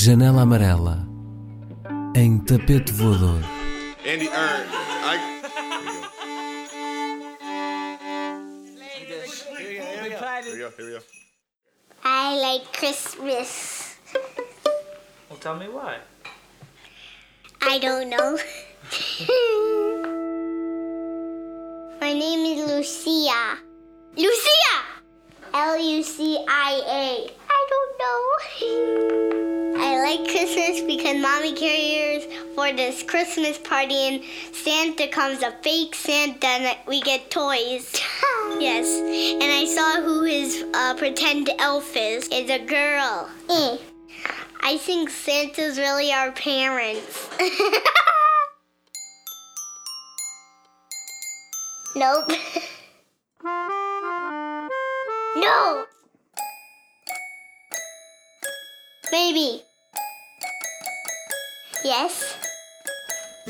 Janela Amarela em tapete voador. Andy, or I. Here we go. Here we go. I like Christmas. Well, tell me why. I don't know. My name is Lucia. Lucia! L U C I A. I don't know. I like Christmas because mommy carries for this Christmas party and Santa comes a fake Santa and we get toys. yes. And I saw who his uh, pretend elf is. It's a girl. Eh. I think Santa's really our parents. nope. no. Maybe. Yes.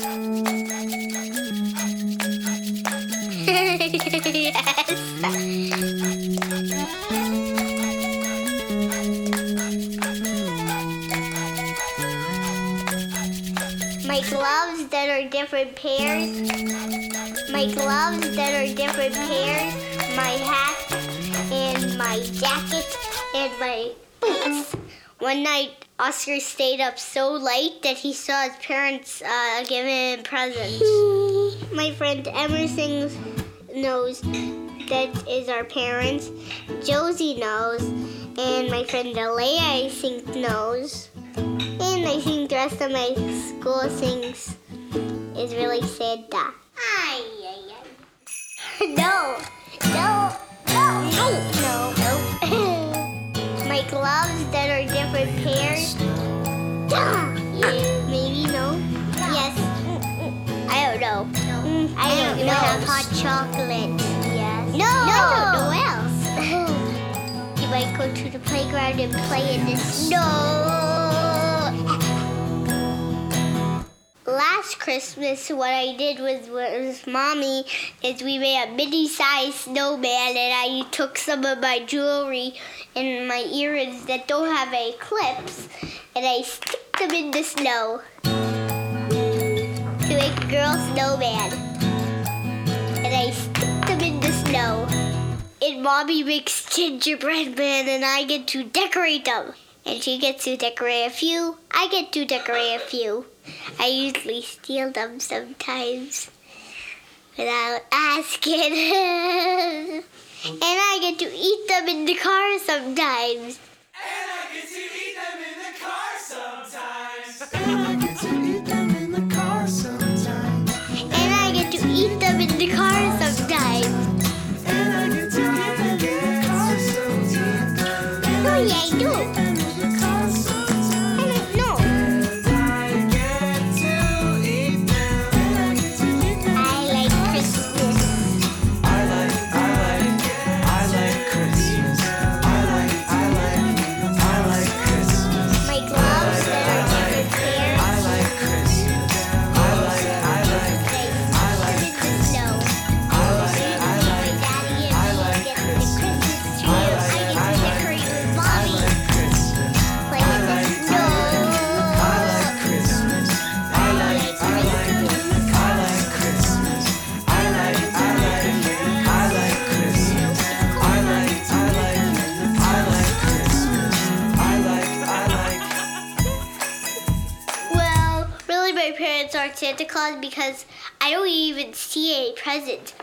My gloves that are different pairs. My gloves that are different pairs. My hat and my jacket and my boots. One night, Oscar stayed up so late that he saw his parents uh, give him presents. My friend Emerson knows that is our parents. Josie knows. And my friend Alea, I think, knows. And I think the rest of my school thinks is really Santa. Ay, ay, ay. No, no, no, no, no, no. my gloves that are different pairs. Yeah, maybe no. Yes. I don't know. Mm, I don't know. Have hot chocolate. Yes. No. No. I don't know else. you might go to the playground and play in the snow. Last Christmas, what I did with with mommy is we made a mini-sized snowman, and I took some of my jewelry and my earrings that don't have any clips, and I stick them in the snow to make a girl snowman. And I stick them in the snow. And mommy makes gingerbread man, and I get to decorate them. And she gets to decorate a few. I get to decorate a few. I usually steal them sometimes without asking. and I get to eat them in the car sometimes. And I get to eat them in the car sometimes. And I get to eat them in the car sometimes. Oh because I don't even see any presents.「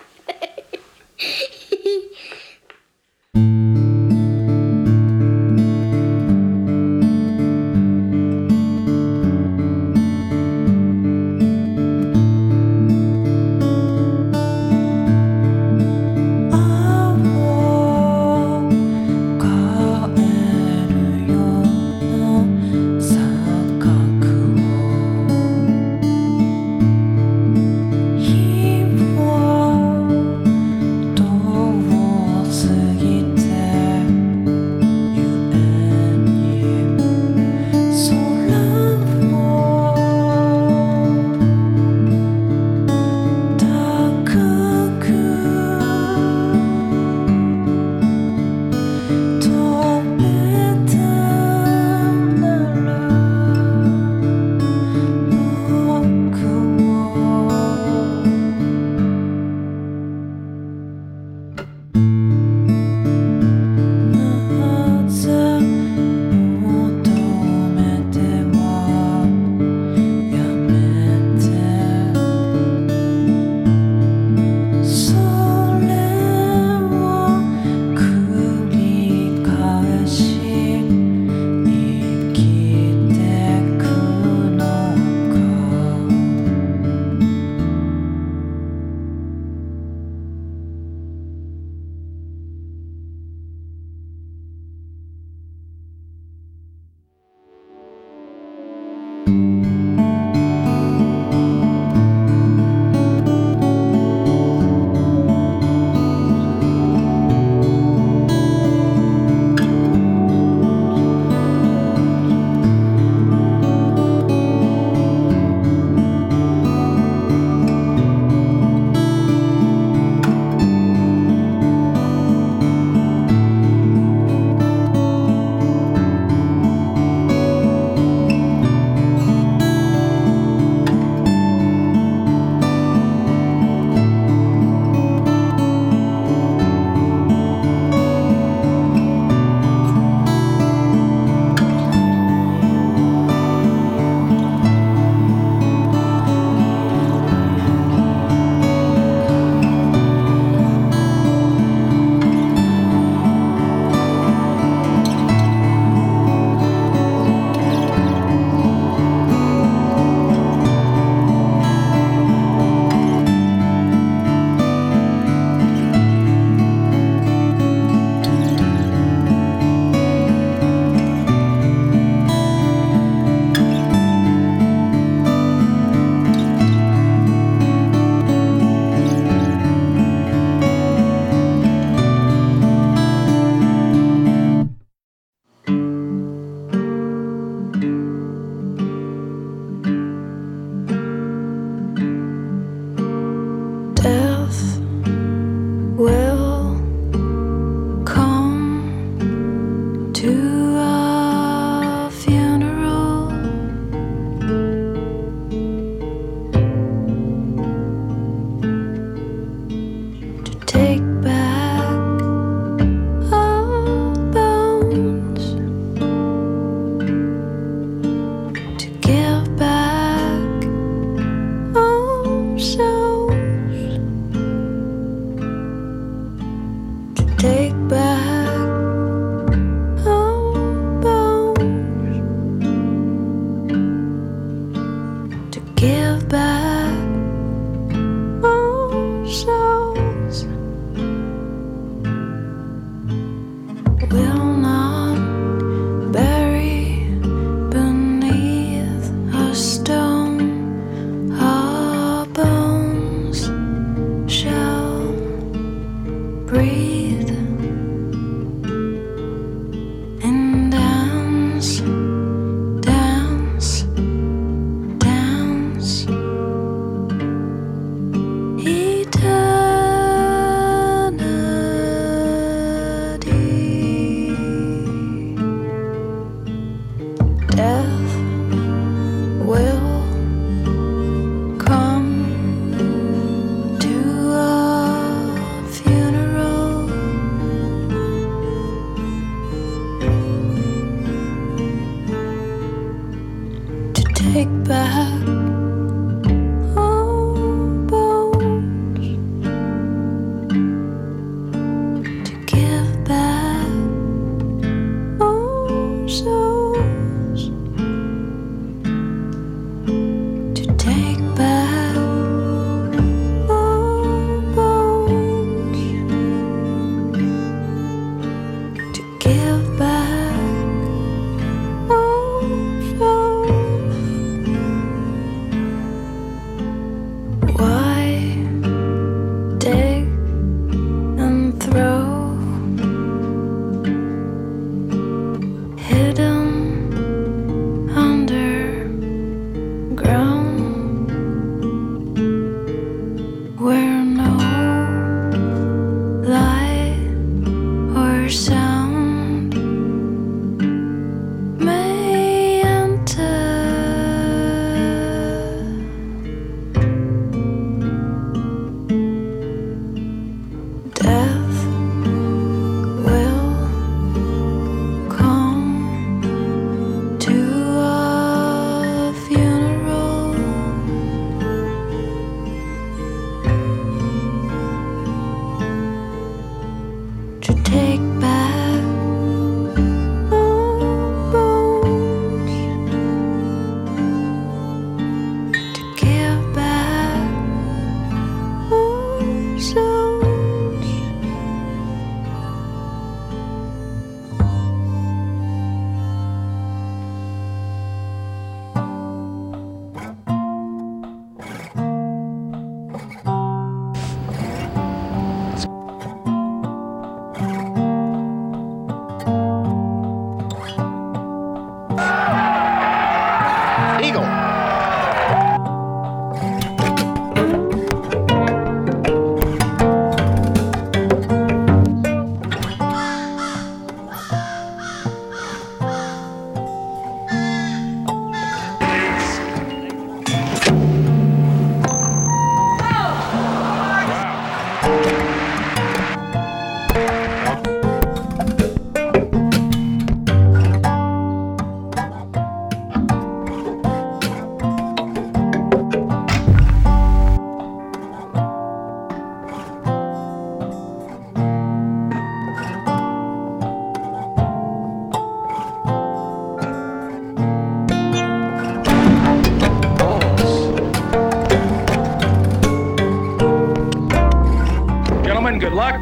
Gentlemen, good luck.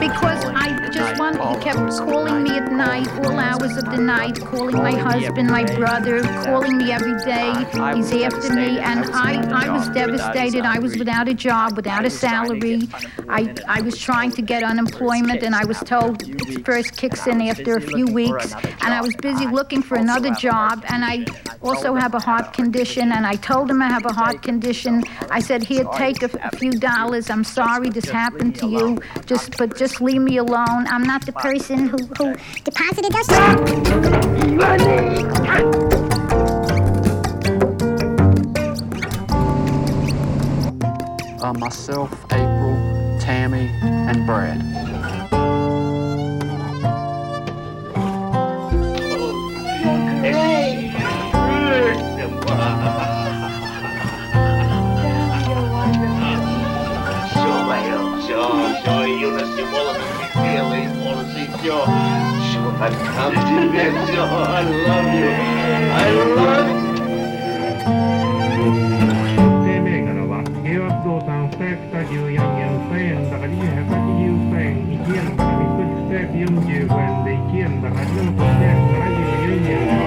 Because I just wanted, he kept calling me at night, all hours of the night, calling my husband, my brother, calling me every day. He's after me, and I, I was devastated. I was without a job, without a salary. I, I was trying to get unemployment, and I was told it first kicks in after a few weeks. And I was busy looking for another job, and I also have a heart condition, and I told him I have a heart condition. I said, here, take a, a few dollars. I'm sorry this happened to you, just but just leave me alone. I'm not the person who, who deposited those uh, myself, April, Tammy, and Brad. Все, все, юности, молодости, белые волосы, все. Все, отдам тебе все. I love you. I love you. 定銘柄は平和不動産224円1000円高280円1円高345円で1円高4 1074円は東京会場155円1000円高94円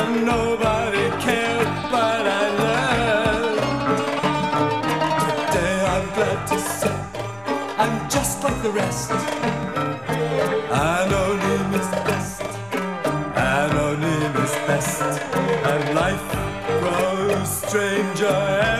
and nobody cared, but I learned. Today I'm glad to say I'm just like the rest. Anonym is best, is best, and life grows stranger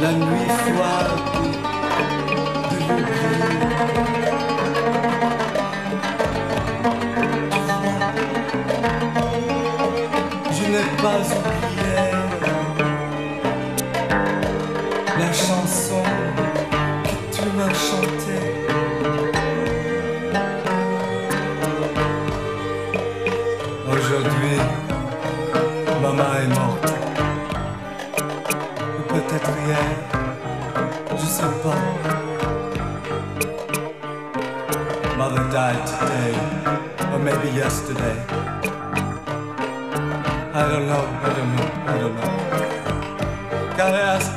la nuit froide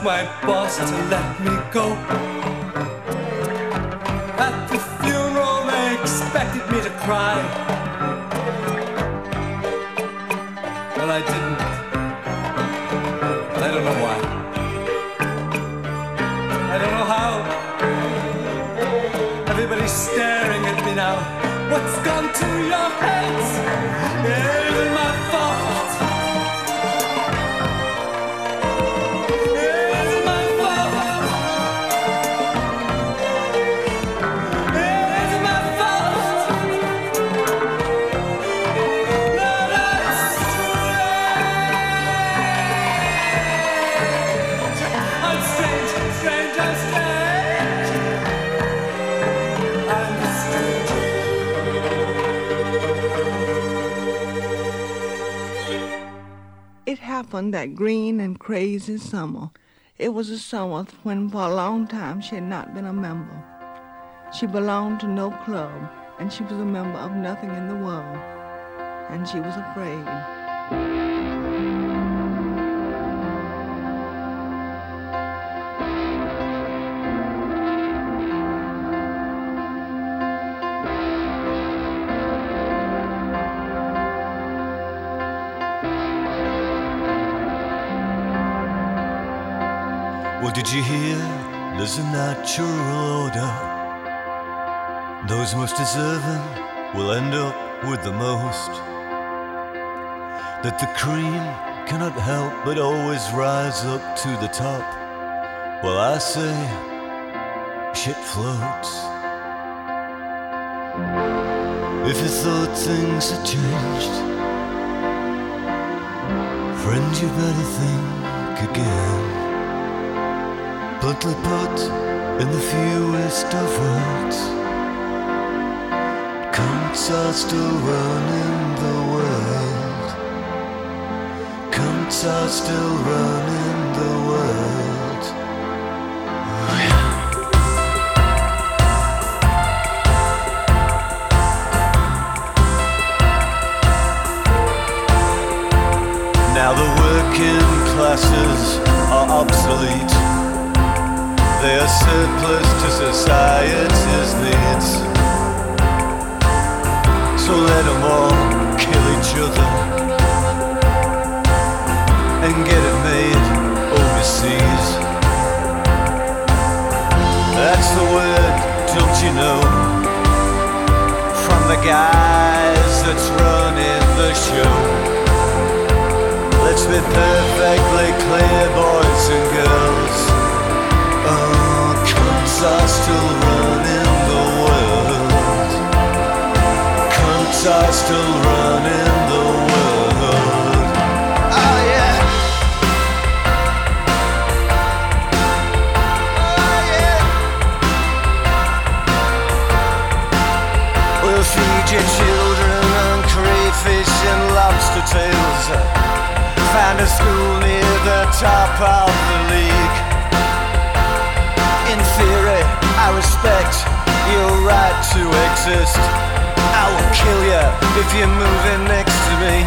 my boss to let me go. At the funeral, they expected me to cry. Well, I didn't. I don't know why. I don't know how. Everybody's staring at me now. What's gone to your heads? It Happened that green and crazy summer. It was a summer when for a long time she had not been a member. She belonged to no club, and she was a member of nothing in the world. and she was afraid. Did you hear? There's a natural order. Those most deserving will end up with the most. That the cream cannot help but always rise up to the top. Well, I say, shit floats. If you thought things had changed, friend, you better think again. Bluntly put in the fewest of words, cunts are still running the world. Cunts are still running the world. Now the working classes are obsolete. They are surplus to society's needs. So let them all kill each other and get it made overseas. That's the word, don't you know? From the guys that's running the show. Let's be perfectly clear, boys and girls. Are still running the world. Cunts are still running the world. Oh, yeah. Oh, yeah. We'll feed your children on crayfish and lobster tails. Find a school near the top of the league. Respect your right to exist. I will kill you if you're moving next to me.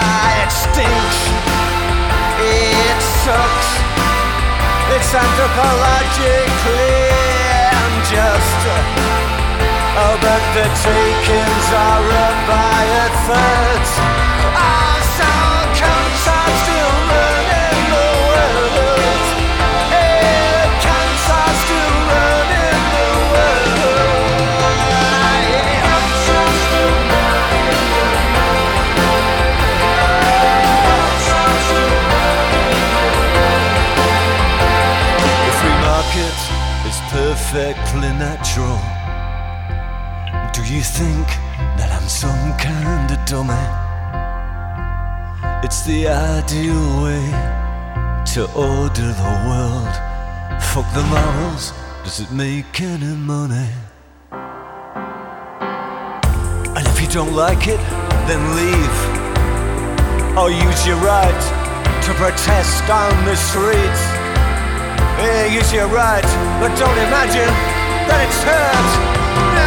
Ah, it stinks. It sucks. It's anthropologically unjust. Oh, but the takings are run by a third. Ah, so perfectly natural. Do you think that I'm some kind of dummy? It's the ideal way to order the world. Fuck the morals, does it make any money? And if you don't like it, then leave. Or use your right to protest on the streets. Yeah, use your right, but don't imagine that it's hurt.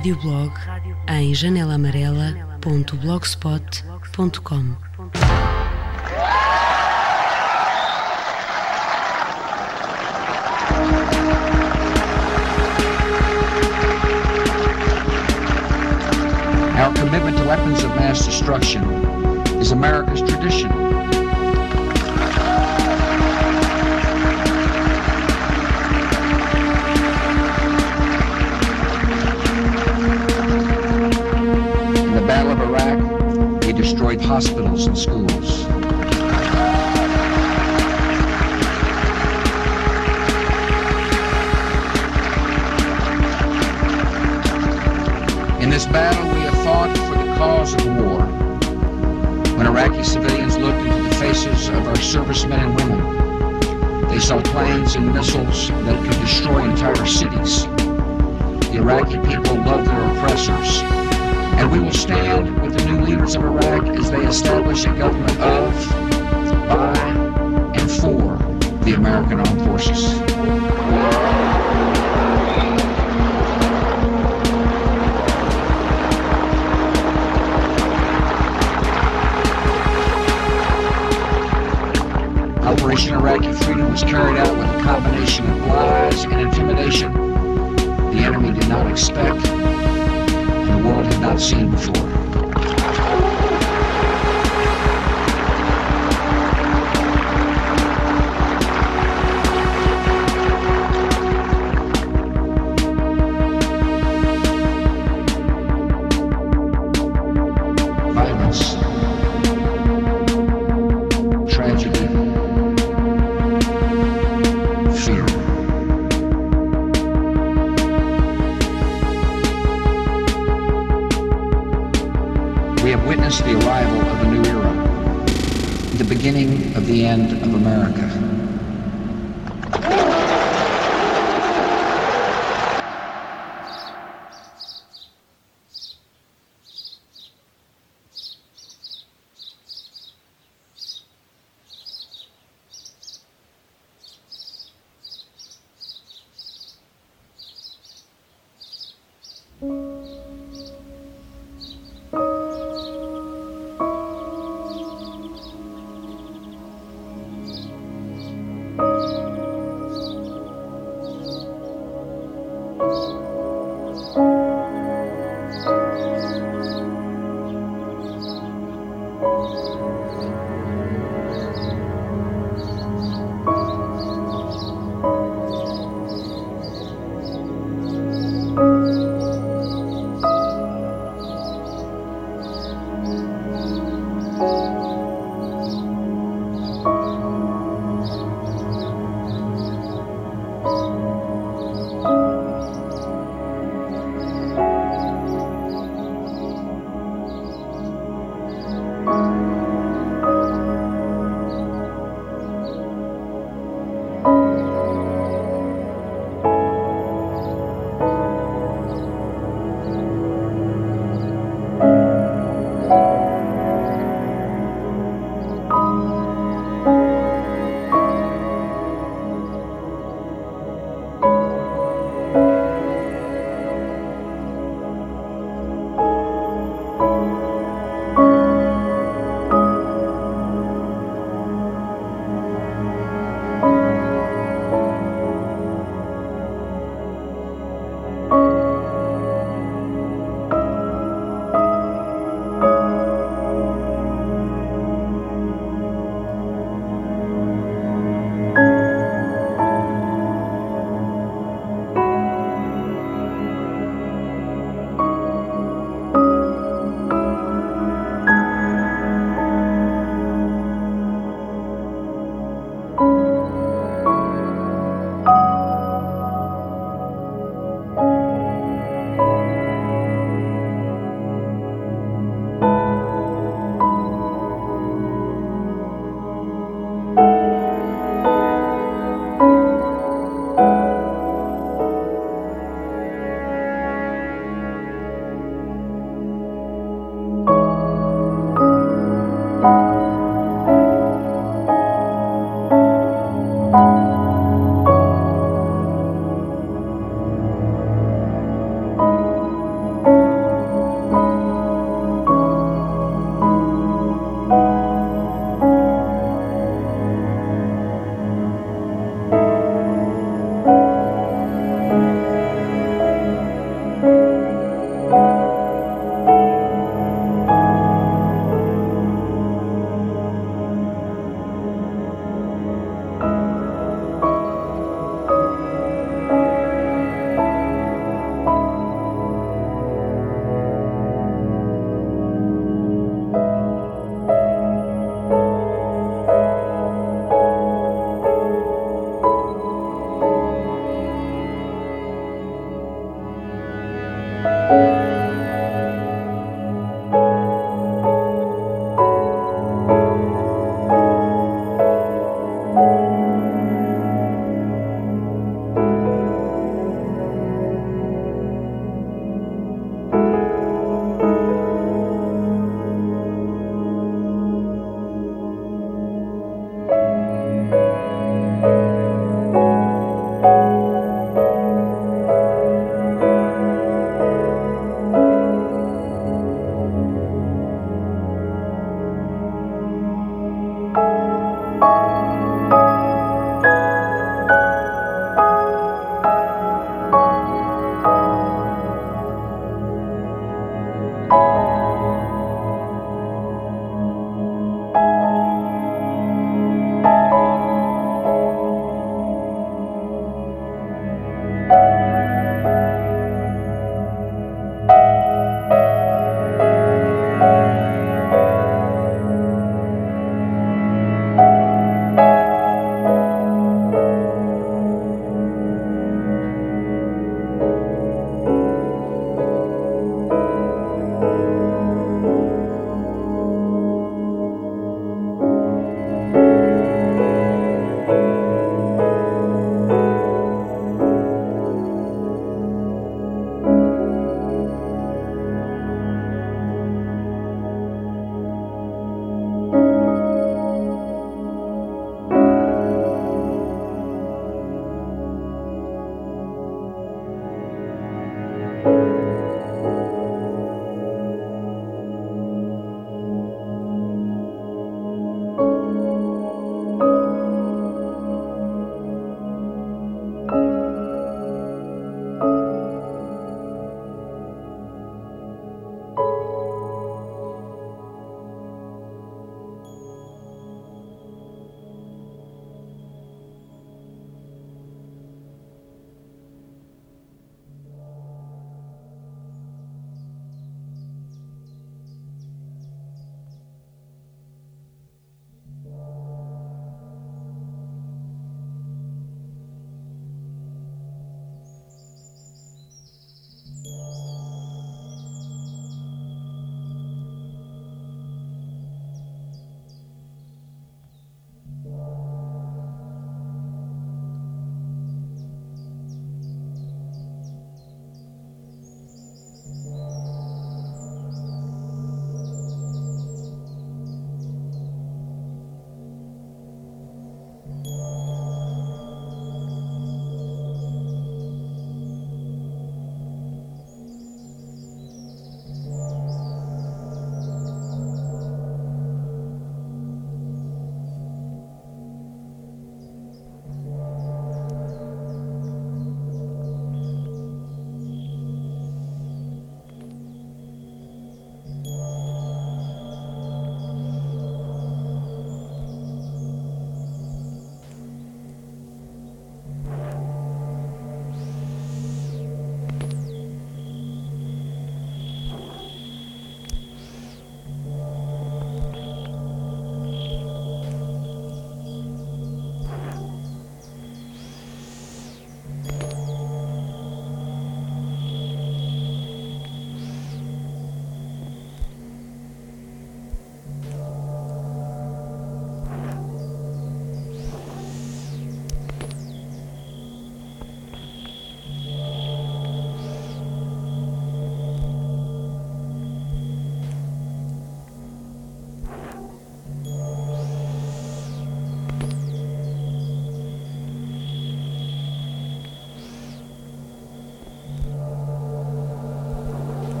Radioblog em janelamarela.blogspot.com Our commitment to weapons of mass destruction is America's tradition. hospitals and schools. In this battle, we have fought for the cause of war. When Iraqi civilians looked into the faces of our servicemen and women, they saw planes and missiles that could destroy entire cities. The Iraqi people love their oppressors and we will stand with the new leaders of Iraq as they establish a government of, by, and for the American Armed Forces. Operation Iraqi Freedom was carried out with a combination of lies and intimidation the enemy did not expect the world had not seen before.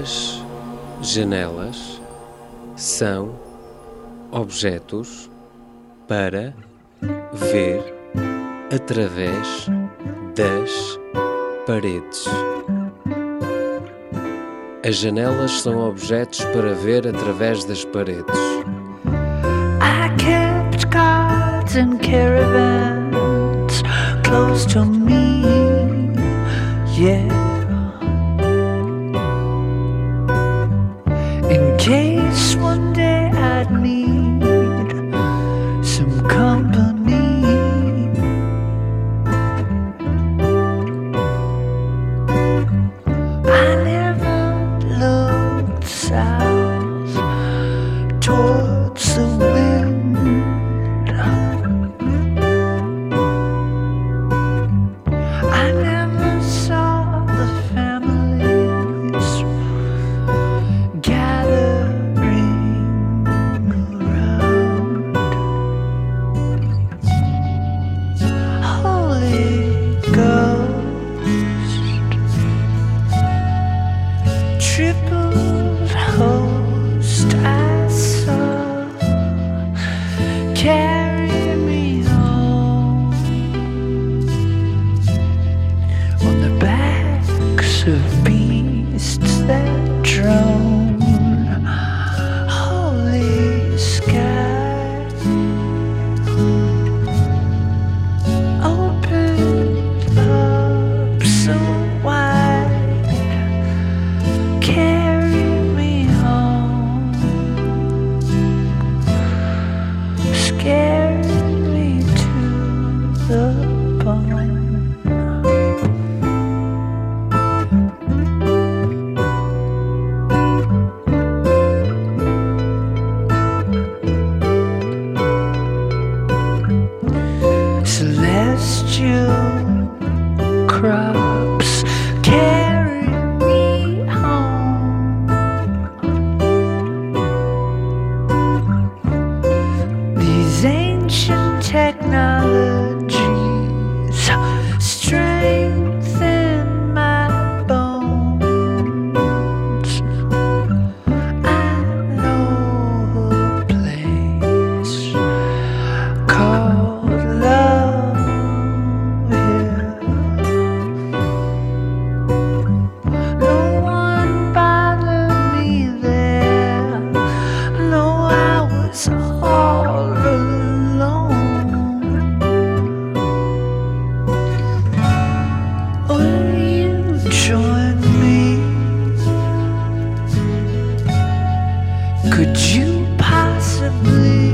As janelas são objetos para ver através das paredes. As janelas são objetos para ver através das paredes. I kept cards and caravans close to me, yeah. Could you possibly?